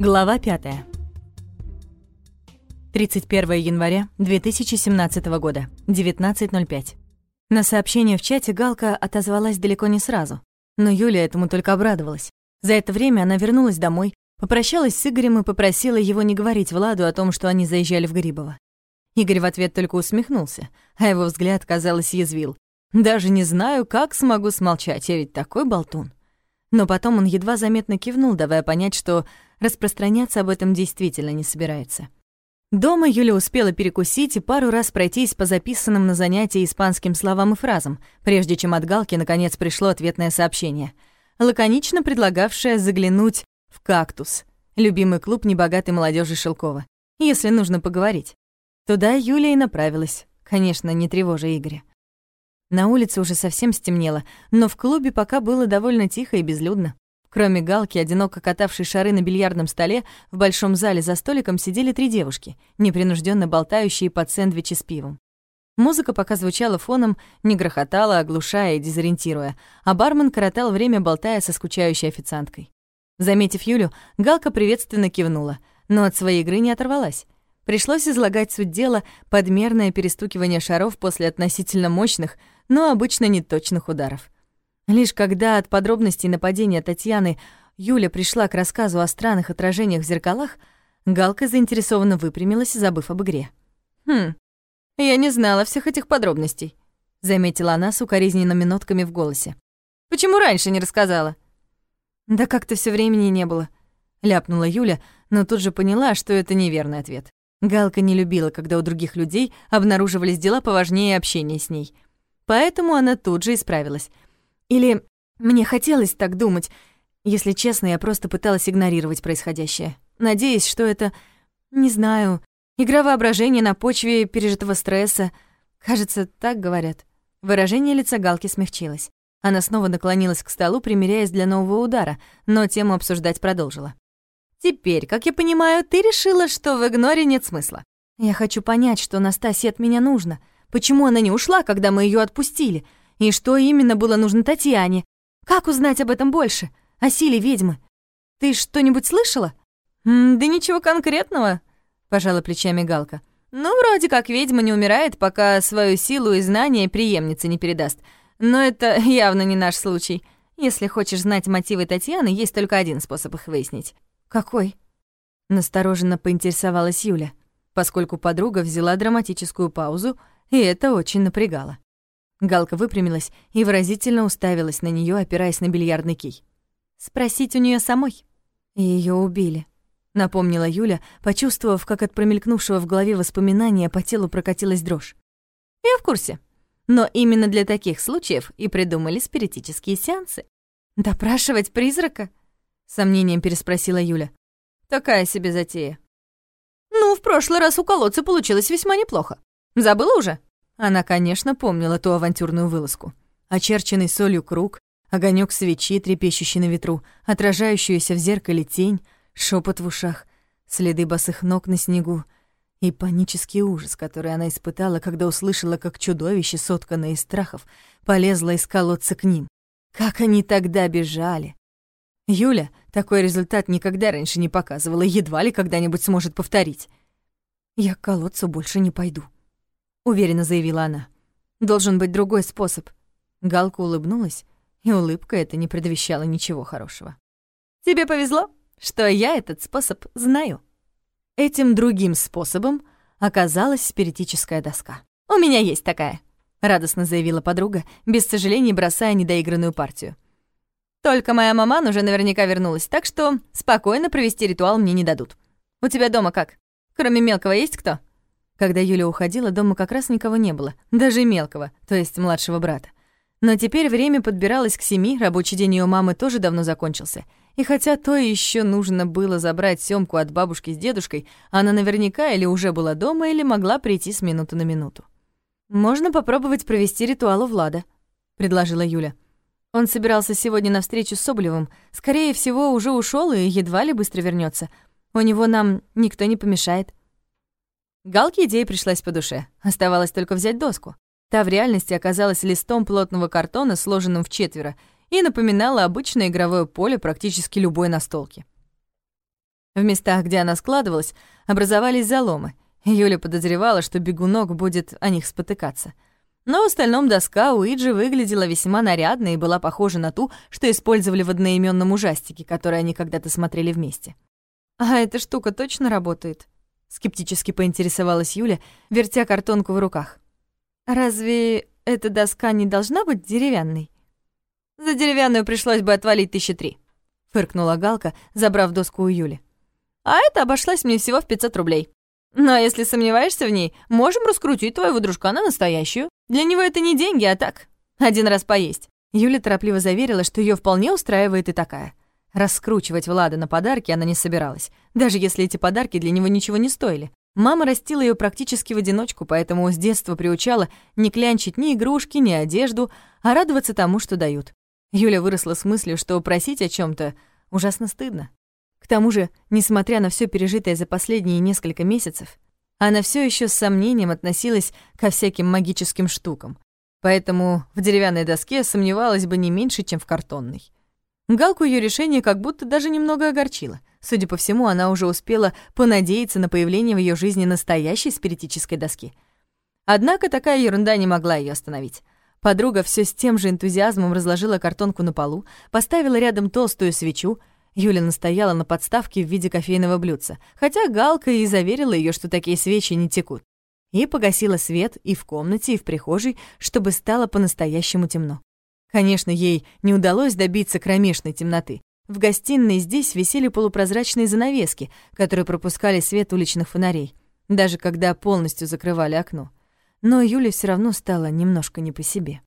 Глава 5. 31 января 2017 года, 19.05. На сообщение в чате Галка отозвалась далеко не сразу, но Юля этому только обрадовалась. За это время она вернулась домой, попрощалась с Игорем и попросила его не говорить Владу о том, что они заезжали в Грибово. Игорь в ответ только усмехнулся, а его взгляд, казалось, язвил. «Даже не знаю, как смогу смолчать, я ведь такой болтун». Но потом он едва заметно кивнул, давая понять, что распространяться об этом действительно не собирается. Дома Юля успела перекусить и пару раз пройтись по записанным на занятии испанским словам и фразам, прежде чем от Галки наконец пришло ответное сообщение, лаконично предлагавшее заглянуть в «Кактус», любимый клуб небогатой молодежи Шелкова, если нужно поговорить. Туда Юля и направилась, конечно, не тревожа Игоря. На улице уже совсем стемнело, но в клубе пока было довольно тихо и безлюдно. Кроме Галки, одиноко катавшей шары на бильярдном столе, в большом зале за столиком сидели три девушки, непринужденно болтающие под сэндвичи с пивом. Музыка пока звучала фоном, не грохотала, оглушая и дезориентируя, а бармен коротал время, болтая со скучающей официанткой. Заметив Юлю, Галка приветственно кивнула, но от своей игры не оторвалась. Пришлось излагать суть дела подмерное перестукивание шаров после относительно мощных, но обычно неточных ударов. Лишь когда от подробностей нападения Татьяны Юля пришла к рассказу о странных отражениях в зеркалах, Галка заинтересованно выпрямилась, забыв об игре. «Хм, я не знала всех этих подробностей», — заметила она с укоризненными нотками в голосе. «Почему раньше не рассказала?» «Да как-то все времени не было», — ляпнула Юля, но тут же поняла, что это неверный ответ. Галка не любила, когда у других людей обнаруживались дела поважнее общения с ней. Поэтому она тут же исправилась — или мне хотелось так думать. Если честно, я просто пыталась игнорировать происходящее, надеясь, что это, не знаю, игра воображения на почве пережитого стресса. Кажется, так говорят. Выражение лица Галки смягчилось. Она снова наклонилась к столу, примиряясь для нового удара, но тему обсуждать продолжила. «Теперь, как я понимаю, ты решила, что в игноре нет смысла. Я хочу понять, что Настасье от меня нужно. Почему она не ушла, когда мы ее отпустили? И что именно было нужно Татьяне? Как узнать об этом больше? О силе ведьмы? Ты что-нибудь слышала? да ничего конкретного, пожала плечами Галка. Ну, вроде как ведьма не умирает, пока свою силу и знания преемнице не передаст. Но это явно не наш случай. Если хочешь знать мотивы Татьяны, есть только один способ их выяснить. Какой? Настороженно поинтересовалась Юля, поскольку подруга взяла драматическую паузу, и это очень напрягало. Галка выпрямилась и выразительно уставилась на нее, опираясь на бильярдный кий. «Спросить у нее самой?» Ее убили», — напомнила Юля, почувствовав, как от промелькнувшего в голове воспоминания по телу прокатилась дрожь. «Я в курсе. Но именно для таких случаев и придумали спиритические сеансы». «Допрашивать призрака?» — сомнением переспросила Юля. «Такая себе затея». «Ну, в прошлый раз у колодца получилось весьма неплохо. Забыла уже?» Она, конечно, помнила ту авантюрную вылазку. Очерченный солью круг, огонек свечи, трепещущий на ветру, отражающуюся в зеркале тень, шепот в ушах, следы босых ног на снегу и панический ужас, который она испытала, когда услышала, как чудовище, сотканное из страхов, полезло из колодца к ним. Как они тогда бежали! Юля такой результат никогда раньше не показывала, едва ли когда-нибудь сможет повторить. «Я к колодцу больше не пойду», уверенно заявила она. Должен быть другой способ. Галка улыбнулась, и улыбка эта не предвещала ничего хорошего. Тебе повезло, что я этот способ знаю. Этим другим способом оказалась спиритическая доска. У меня есть такая, радостно заявила подруга, без сожалений бросая недоигранную партию. Только моя маман уже наверняка вернулась, так что спокойно провести ритуал мне не дадут. У тебя дома как? Кроме мелкого есть кто? Когда Юля уходила, дома как раз никого не было, даже мелкого, то есть младшего брата. Но теперь время подбиралось к семи, рабочий день ее мамы тоже давно закончился. И хотя то еще нужно было забрать Сёмку от бабушки с дедушкой, она наверняка или уже была дома, или могла прийти с минуты на минуту. «Можно попробовать провести ритуал у Влада», — предложила Юля. Он собирался сегодня на встречу с Соболевым. Скорее всего, уже ушел и едва ли быстро вернется. У него нам никто не помешает. Галке идея пришлась по душе. Оставалось только взять доску. Та в реальности оказалась листом плотного картона, сложенным в четверо, и напоминала обычное игровое поле практически любой настолки. В местах, где она складывалась, образовались заломы. Юля подозревала, что бегунок будет о них спотыкаться. Но в остальном доска Уиджи выглядела весьма нарядно и была похожа на ту, что использовали в одноименном ужастике, который они когда-то смотрели вместе. «А эта штука точно работает?» — скептически поинтересовалась Юля, вертя картонку в руках. «Разве эта доска не должна быть деревянной?» «За деревянную пришлось бы отвалить тысячи три», — фыркнула Галка, забрав доску у Юли. «А это обошлась мне всего в 500 рублей. Но если сомневаешься в ней, можем раскрутить твоего дружка на настоящую. Для него это не деньги, а так, один раз поесть». Юля торопливо заверила, что ее вполне устраивает и такая. Раскручивать Влада на подарки она не собиралась, даже если эти подарки для него ничего не стоили. Мама растила ее практически в одиночку, поэтому с детства приучала не клянчить ни игрушки, ни одежду, а радоваться тому, что дают. Юля выросла с мыслью, что просить о чем то ужасно стыдно. К тому же, несмотря на все пережитое за последние несколько месяцев, она все еще с сомнением относилась ко всяким магическим штукам, поэтому в деревянной доске сомневалась бы не меньше, чем в картонной. Галку ее решение как будто даже немного огорчило. Судя по всему, она уже успела понадеяться на появление в ее жизни настоящей спиритической доски. Однако такая ерунда не могла ее остановить. Подруга все с тем же энтузиазмом разложила картонку на полу, поставила рядом толстую свечу. Юля настояла на подставке в виде кофейного блюдца, хотя Галка и заверила ее, что такие свечи не текут. И погасила свет и в комнате, и в прихожей, чтобы стало по-настоящему темно. Конечно, ей не удалось добиться кромешной темноты. В гостиной здесь висели полупрозрачные занавески, которые пропускали свет уличных фонарей, даже когда полностью закрывали окно. Но Юле все равно стало немножко не по себе.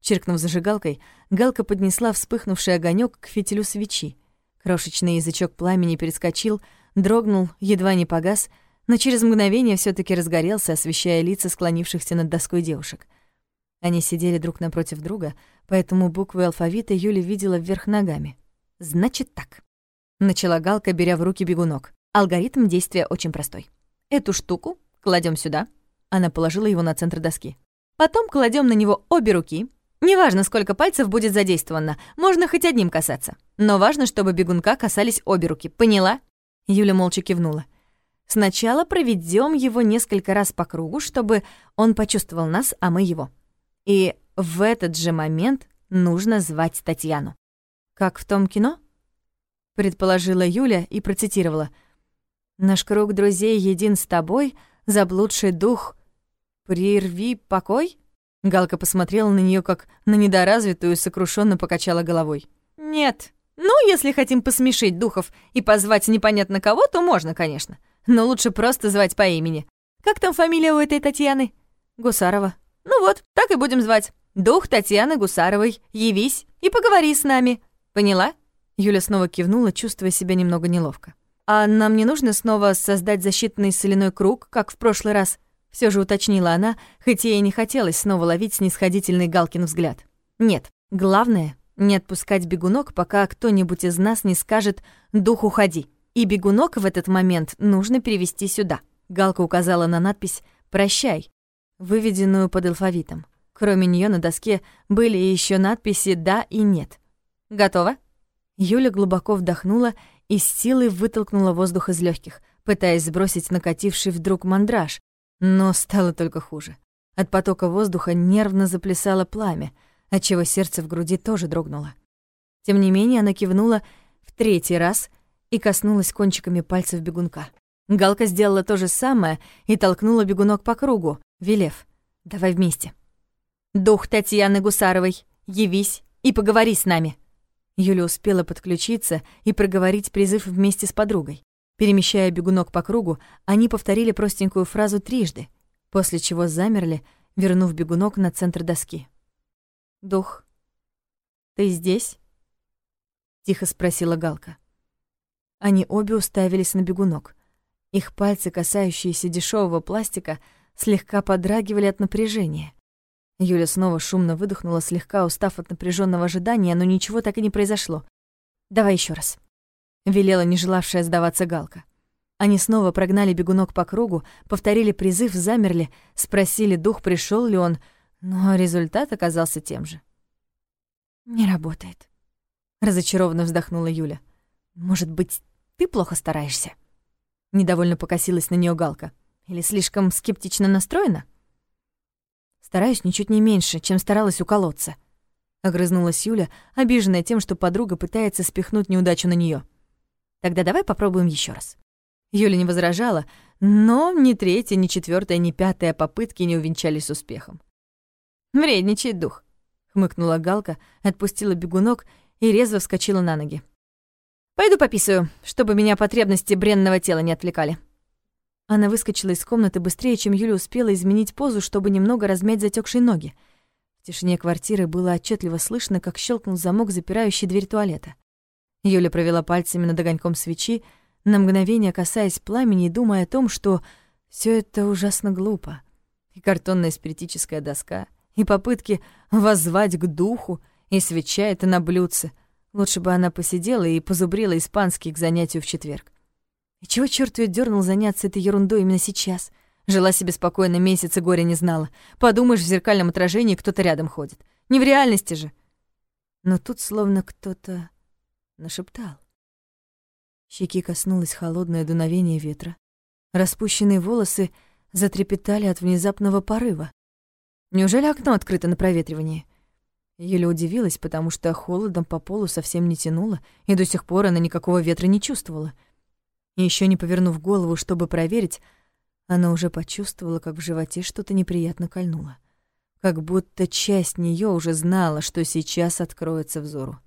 Чиркнув зажигалкой, Галка поднесла вспыхнувший огонек к фитилю свечи. Крошечный язычок пламени перескочил, дрогнул, едва не погас, но через мгновение все таки разгорелся, освещая лица склонившихся над доской девушек. Они сидели друг напротив друга, поэтому буквы алфавита Юля видела вверх ногами. «Значит так», — начала Галка, беря в руки бегунок. «Алгоритм действия очень простой. Эту штуку кладем сюда». Она положила его на центр доски. «Потом кладем на него обе руки. Неважно, сколько пальцев будет задействовано, можно хоть одним касаться. Но важно, чтобы бегунка касались обе руки. Поняла?» Юля молча кивнула. «Сначала проведем его несколько раз по кругу, чтобы он почувствовал нас, а мы его. И в этот же момент нужно звать Татьяну. Как в том кино? Предположила Юля и процитировала. «Наш круг друзей един с тобой, заблудший дух, прерви покой?» Галка посмотрела на нее как на недоразвитую и сокрушенно покачала головой. «Нет. Ну, если хотим посмешить духов и позвать непонятно кого, то можно, конечно. Но лучше просто звать по имени. Как там фамилия у этой Татьяны?» «Гусарова», ну вот, так и будем звать. Дух Татьяны Гусаровой, явись и поговори с нами. Поняла?» Юля снова кивнула, чувствуя себя немного неловко. «А нам не нужно снова создать защитный соляной круг, как в прошлый раз?» Все же уточнила она, хоть ей не хотелось снова ловить снисходительный Галкин взгляд. «Нет, главное — не отпускать бегунок, пока кто-нибудь из нас не скажет «дух, уходи». И бегунок в этот момент нужно перевести сюда. Галка указала на надпись «Прощай», выведенную под алфавитом. Кроме нее на доске были еще надписи «да» и «нет». «Готово?» Юля глубоко вдохнула и с силой вытолкнула воздух из легких, пытаясь сбросить накативший вдруг мандраж, но стало только хуже. От потока воздуха нервно заплясало пламя, отчего сердце в груди тоже дрогнуло. Тем не менее она кивнула в третий раз и коснулась кончиками пальцев бегунка. Галка сделала то же самое и толкнула бегунок по кругу, велев «Давай вместе». «Дух Татьяны Гусаровой, явись и поговори с нами». Юля успела подключиться и проговорить призыв вместе с подругой. Перемещая бегунок по кругу, они повторили простенькую фразу трижды, после чего замерли, вернув бегунок на центр доски. «Дух, ты здесь?» — тихо спросила Галка. Они обе уставились на бегунок. Их пальцы, касающиеся дешевого пластика, слегка подрагивали от напряжения. Юля снова шумно выдохнула, слегка устав от напряженного ожидания, но ничего так и не произошло. «Давай еще раз», — велела не желавшая сдаваться Галка. Они снова прогнали бегунок по кругу, повторили призыв, замерли, спросили, дух пришел ли он, но результат оказался тем же. «Не работает», — разочарованно вздохнула Юля. «Может быть, ты плохо стараешься». Недовольно покосилась на нее Галка. «Или слишком скептично настроена?» «Стараюсь ничуть не меньше, чем старалась у колодца», — огрызнулась Юля, обиженная тем, что подруга пытается спихнуть неудачу на нее. «Тогда давай попробуем еще раз». Юля не возражала, но ни третья, ни четвертая, ни пятая попытки не увенчались успехом. «Вредничает дух», — хмыкнула Галка, отпустила бегунок и резво вскочила на ноги. «Пойду пописаю, чтобы меня потребности бренного тела не отвлекали». Она выскочила из комнаты быстрее, чем Юля успела изменить позу, чтобы немного размять затекшие ноги. В тишине квартиры было отчетливо слышно, как щелкнул замок, запирающий дверь туалета. Юля провела пальцами над огоньком свечи, на мгновение касаясь пламени и думая о том, что все это ужасно глупо. И картонная спиритическая доска, и попытки воззвать к духу, и свеча это на блюдце — Лучше бы она посидела и позубрила испанский к занятию в четверг. И чего чёрт её дёрнул заняться этой ерундой именно сейчас? Жила себе спокойно месяц и горя не знала. Подумаешь, в зеркальном отражении кто-то рядом ходит. Не в реальности же. Но тут словно кто-то нашептал. Щеки коснулось холодное дуновение ветра. Распущенные волосы затрепетали от внезапного порыва. Неужели окно открыто на проветривание? Еле удивилась, потому что холодом по полу совсем не тянуло, и до сих пор она никакого ветра не чувствовала. И ещё не повернув голову, чтобы проверить, она уже почувствовала, как в животе что-то неприятно кольнуло. Как будто часть неё уже знала, что сейчас откроется взору.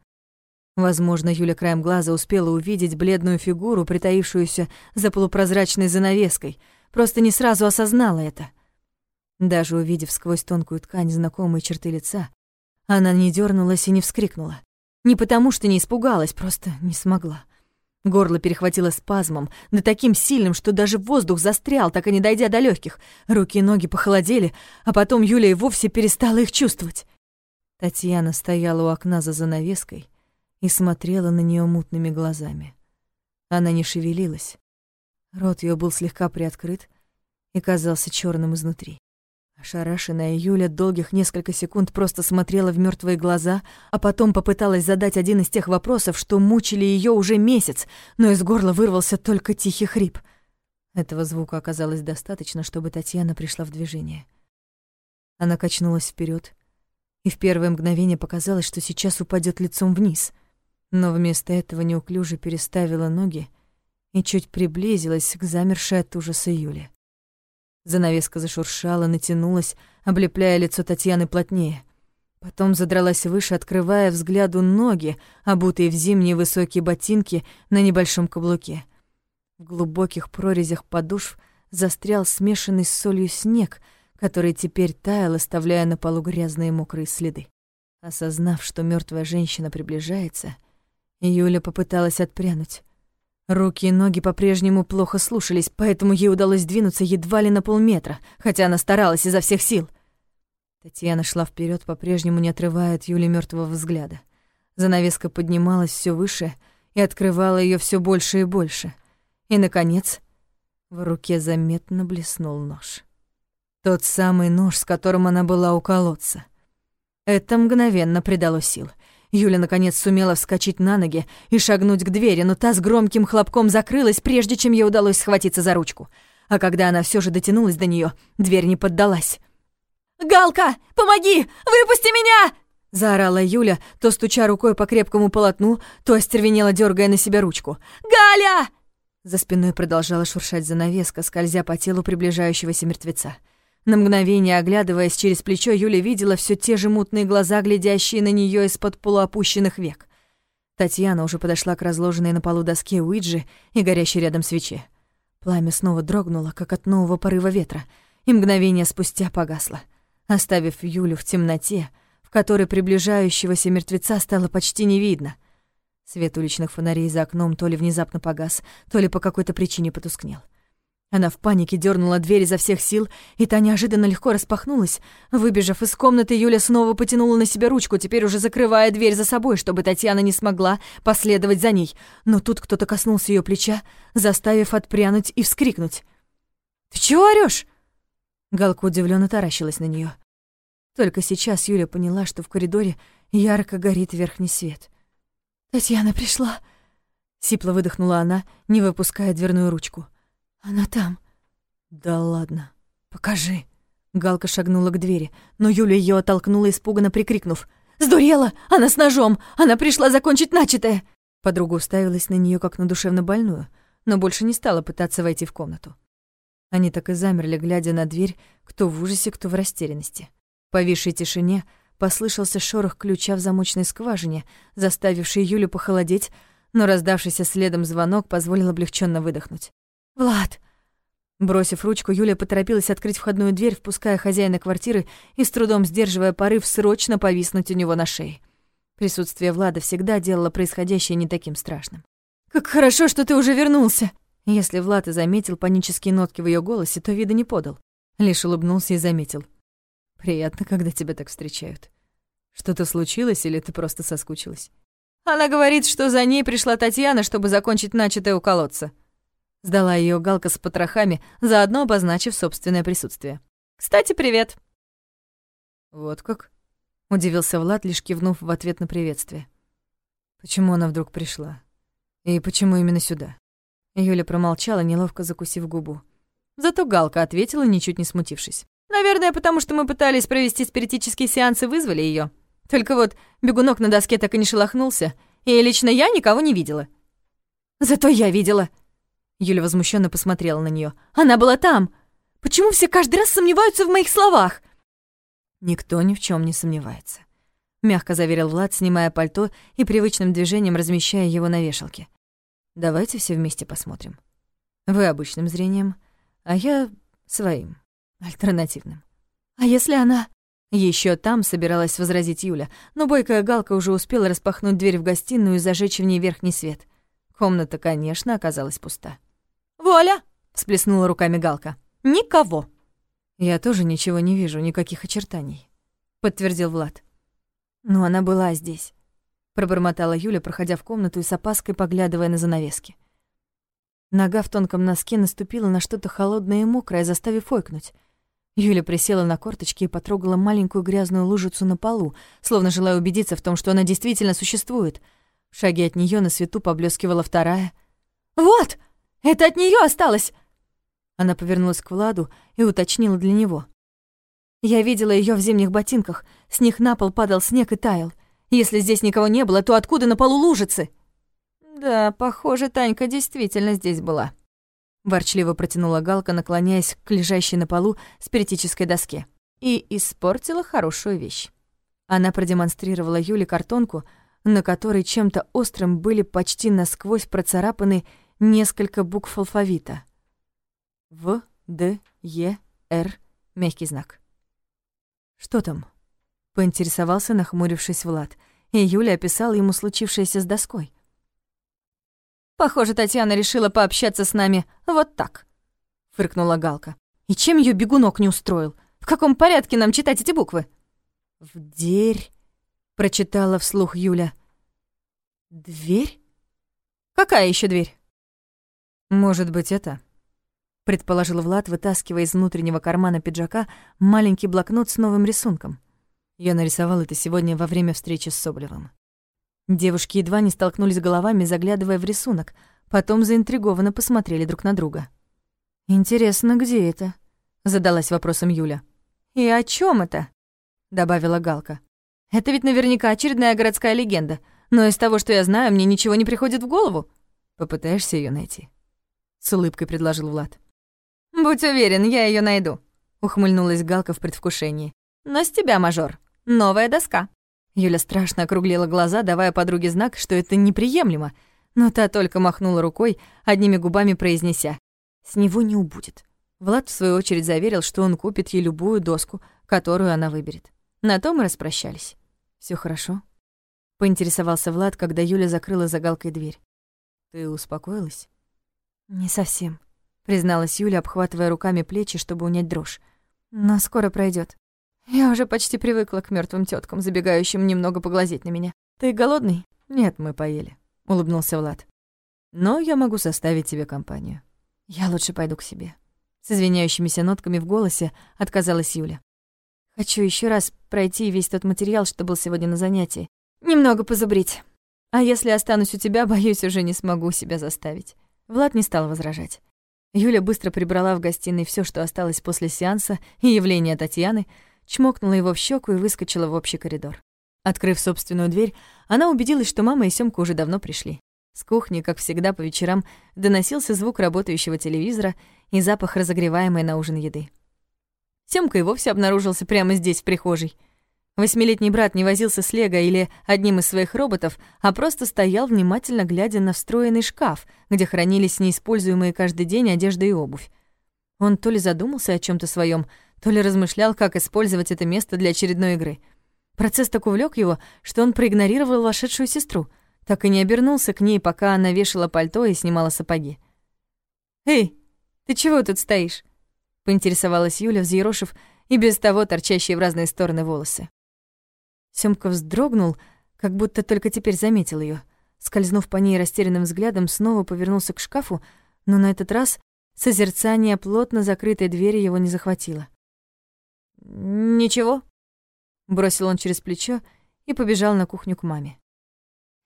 Возможно, Юля краем глаза успела увидеть бледную фигуру, притаившуюся за полупрозрачной занавеской, просто не сразу осознала это. Даже увидев сквозь тонкую ткань знакомые черты лица, она не дернулась и не вскрикнула. Не потому, что не испугалась, просто не смогла. Горло перехватило спазмом, да таким сильным, что даже воздух застрял, так и не дойдя до легких. Руки и ноги похолодели, а потом Юля и вовсе перестала их чувствовать. Татьяна стояла у окна за занавеской и смотрела на нее мутными глазами. Она не шевелилась. Рот ее был слегка приоткрыт и казался черным изнутри. Ошарашенная Юля долгих несколько секунд просто смотрела в мертвые глаза, а потом попыталась задать один из тех вопросов, что мучили ее уже месяц, но из горла вырвался только тихий хрип. Этого звука оказалось достаточно, чтобы Татьяна пришла в движение. Она качнулась вперед, и в первое мгновение показалось, что сейчас упадет лицом вниз, но вместо этого неуклюже переставила ноги и чуть приблизилась к замершей от ужаса Юле. Занавеска зашуршала, натянулась, облепляя лицо Татьяны плотнее. Потом задралась выше, открывая взгляду ноги, обутые в зимние высокие ботинки на небольшом каблуке. В глубоких прорезях подошв застрял смешанный с солью снег, который теперь таял, оставляя на полу грязные мокрые следы. Осознав, что мертвая женщина приближается, Юля попыталась отпрянуть. Руки и ноги по-прежнему плохо слушались, поэтому ей удалось двинуться едва ли на полметра, хотя она старалась изо всех сил. Татьяна шла вперед, по-прежнему не отрывая от Юли мертвого взгляда. Занавеска поднималась все выше и открывала ее все больше и больше. И, наконец, в руке заметно блеснул нож. Тот самый нож, с которым она была у колодца. Это мгновенно придало сил. Юля, наконец, сумела вскочить на ноги и шагнуть к двери, но та с громким хлопком закрылась, прежде чем ей удалось схватиться за ручку. А когда она все же дотянулась до нее, дверь не поддалась. «Галка, помоги! Выпусти меня!» Заорала Юля, то стуча рукой по крепкому полотну, то остервенела, дергая на себя ручку. «Галя!» За спиной продолжала шуршать занавеска, скользя по телу приближающегося мертвеца. На мгновение, оглядываясь через плечо, Юля видела все те же мутные глаза, глядящие на нее из-под полуопущенных век. Татьяна уже подошла к разложенной на полу доске Уиджи и горящей рядом свече. Пламя снова дрогнуло, как от нового порыва ветра, и мгновение спустя погасло, оставив Юлю в темноте, в которой приближающегося мертвеца стало почти не видно. Свет уличных фонарей за окном то ли внезапно погас, то ли по какой-то причине потускнел. Она в панике дернула дверь изо всех сил, и та неожиданно легко распахнулась. Выбежав из комнаты, Юля снова потянула на себя ручку, теперь уже закрывая дверь за собой, чтобы Татьяна не смогла последовать за ней. Но тут кто-то коснулся ее плеча, заставив отпрянуть и вскрикнуть. «Ты чего орёшь?» Галка удивленно таращилась на нее. Только сейчас Юля поняла, что в коридоре ярко горит верхний свет. «Татьяна пришла», Сипло выдохнула она, не выпуская дверную ручку. «Она там». «Да ладно. Покажи». Галка шагнула к двери, но Юля ее оттолкнула, испуганно прикрикнув. «Сдурела! Она с ножом! Она пришла закончить начатое!» Подруга уставилась на нее как на душевно больную, но больше не стала пытаться войти в комнату. Они так и замерли, глядя на дверь, кто в ужасе, кто в растерянности. В повисшей тишине послышался шорох ключа в замочной скважине, заставивший Юлю похолодеть, но раздавшийся следом звонок позволил облегченно выдохнуть. «Влад!» Бросив ручку, Юля поторопилась открыть входную дверь, впуская хозяина квартиры и с трудом сдерживая порыв срочно повиснуть у него на шее. Присутствие Влада всегда делало происходящее не таким страшным. «Как хорошо, что ты уже вернулся!» Если Влад и заметил панические нотки в ее голосе, то вида не подал. Лишь улыбнулся и заметил. «Приятно, когда тебя так встречают. Что-то случилось или ты просто соскучилась?» Она говорит, что за ней пришла Татьяна, чтобы закончить начатое у колодца. Сдала ее Галка с потрохами, заодно обозначив собственное присутствие. «Кстати, привет!» «Вот как?» — удивился Влад, лишь кивнув в ответ на приветствие. «Почему она вдруг пришла? И почему именно сюда?» Юля промолчала, неловко закусив губу. Зато Галка ответила, ничуть не смутившись. «Наверное, потому что мы пытались провести спиритические сеансы, вызвали ее. Только вот бегунок на доске так и не шелохнулся, и лично я никого не видела». «Зато я видела!» Юля возмущенно посмотрела на нее. «Она была там! Почему все каждый раз сомневаются в моих словах?» «Никто ни в чем не сомневается», — мягко заверил Влад, снимая пальто и привычным движением размещая его на вешалке. «Давайте все вместе посмотрим. Вы обычным зрением, а я своим, альтернативным. А если она...» Еще там собиралась возразить Юля, но бойкая Галка уже успела распахнуть дверь в гостиную и зажечь в ней верхний свет. Комната, конечно, оказалась пуста. «Воля!» — всплеснула руками Галка. «Никого!» «Я тоже ничего не вижу, никаких очертаний», — подтвердил Влад. «Но она была здесь», — пробормотала Юля, проходя в комнату и с опаской поглядывая на занавески. Нога в тонком носке наступила на что-то холодное и мокрое, заставив ойкнуть. Юля присела на корточки и потрогала маленькую грязную лужицу на полу, словно желая убедиться в том, что она действительно существует. В шаге от нее на свету поблескивала вторая. «Вот!» Это от нее осталось!» Она повернулась к Владу и уточнила для него. «Я видела ее в зимних ботинках. С них на пол падал снег и таял. Если здесь никого не было, то откуда на полу лужицы?» «Да, похоже, Танька действительно здесь была», — ворчливо протянула Галка, наклоняясь к лежащей на полу спиритической доске. «И испортила хорошую вещь». Она продемонстрировала Юле картонку, на которой чем-то острым были почти насквозь процарапаны несколько букв алфавита. В, Д, Е, Р, мягкий знак. «Что там?» — поинтересовался, нахмурившись Влад, и Юля описала ему случившееся с доской. «Похоже, Татьяна решила пообщаться с нами вот так», — фыркнула Галка. «И чем ее бегунок не устроил? В каком порядке нам читать эти буквы?» «В дверь», — прочитала вслух Юля. «Дверь? Какая еще дверь?» «Может быть, это?» — предположил Влад, вытаскивая из внутреннего кармана пиджака маленький блокнот с новым рисунком. Я нарисовал это сегодня во время встречи с Соболевым. Девушки едва не столкнулись головами, заглядывая в рисунок, потом заинтригованно посмотрели друг на друга. «Интересно, где это?» — задалась вопросом Юля. «И о чем это?» — добавила Галка. «Это ведь наверняка очередная городская легенда, но из того, что я знаю, мне ничего не приходит в голову. Попытаешься ее найти?» — с улыбкой предложил Влад. «Будь уверен, я ее найду», — ухмыльнулась Галка в предвкушении. «Но с тебя, мажор, новая доска». Юля страшно округлила глаза, давая подруге знак, что это неприемлемо, но та только махнула рукой, одними губами произнеся. «С него не убудет». Влад, в свою очередь, заверил, что он купит ей любую доску, которую она выберет. На том мы распрощались. Все хорошо?» — поинтересовался Влад, когда Юля закрыла за Галкой дверь. «Ты успокоилась?» «Не совсем», — призналась Юля, обхватывая руками плечи, чтобы унять дрожь. «Но скоро пройдет. Я уже почти привыкла к мертвым теткам, забегающим немного поглазеть на меня. Ты голодный?» «Нет, мы поели», — улыбнулся Влад. «Но я могу составить тебе компанию». «Я лучше пойду к себе». С извиняющимися нотками в голосе отказалась Юля. «Хочу еще раз пройти весь тот материал, что был сегодня на занятии. Немного позубрить». А если останусь у тебя, боюсь, уже не смогу себя заставить. Влад не стал возражать. Юля быстро прибрала в гостиной все, что осталось после сеанса и явления Татьяны, чмокнула его в щеку и выскочила в общий коридор. Открыв собственную дверь, она убедилась, что мама и Сёмка уже давно пришли. С кухни, как всегда по вечерам, доносился звук работающего телевизора и запах разогреваемой на ужин еды. Сёмка и вовсе обнаружился прямо здесь, в прихожей — Восьмилетний брат не возился с Лего или одним из своих роботов, а просто стоял, внимательно глядя на встроенный шкаф, где хранились неиспользуемые каждый день одежда и обувь. Он то ли задумался о чем то своем, то ли размышлял, как использовать это место для очередной игры. Процесс так увлек его, что он проигнорировал вошедшую сестру, так и не обернулся к ней, пока она вешала пальто и снимала сапоги. «Эй, ты чего тут стоишь?» — поинтересовалась Юля, взъерошив и без того торчащие в разные стороны волосы. Сёмка вздрогнул, как будто только теперь заметил её. Скользнув по ней растерянным взглядом, снова повернулся к шкафу, но на этот раз созерцание плотно закрытой двери его не захватило. «Ничего», — бросил он через плечо и побежал на кухню к маме.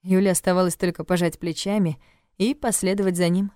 Юле оставалось только пожать плечами и последовать за ним.